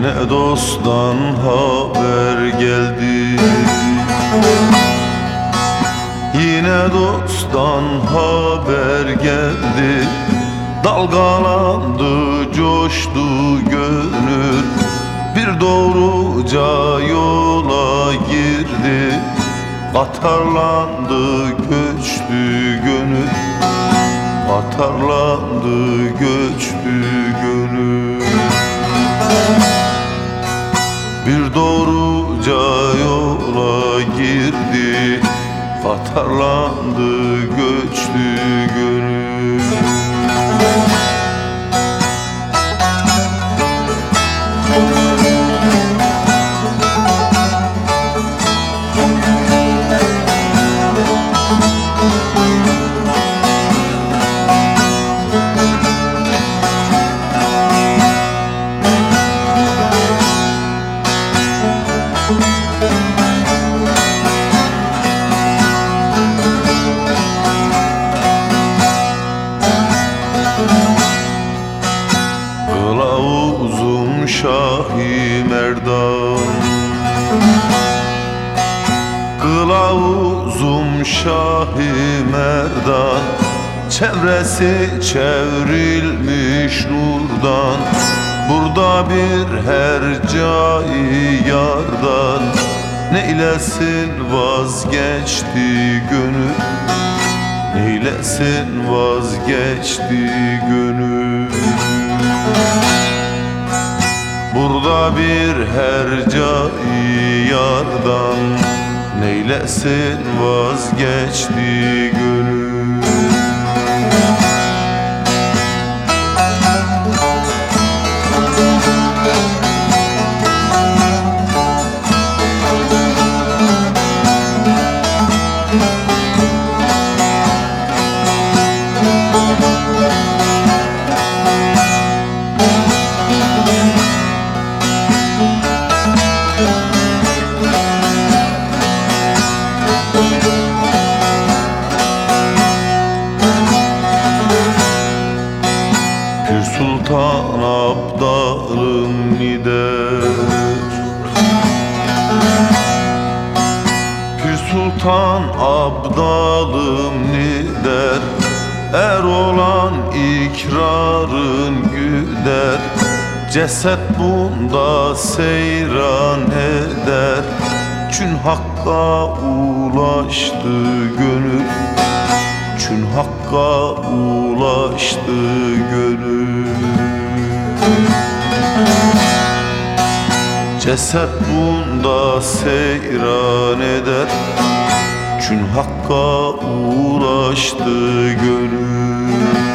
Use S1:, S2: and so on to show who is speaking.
S1: Yine dosttan haber geldi. Yine dosttan haber geldi. Dalgalandı, coştu gönül. Bir doğruca yola girdi. Atarlandı, göçtü gönül. Atarlandı, göçtü gönül Atarlandı, göçtü gönül Şahi Merdan Kılavuzum Şahi Merdan Çevresi çevrilmiş nurdan. Burada bir hercai yardan. Neylesin vazgeçti gönül? Neylesin vazgeçti gönül Burada bir hercai yardan Neylesin vazgeçti gönül Sultan Abdalım nider Er olan ikrarın güder. Ceset bunda seyran eder. Çün hakka ulaştı gönül. Çün hakka ulaştı gönül Ceset bunda seyran eder. Çün hakka ulaştı gönül.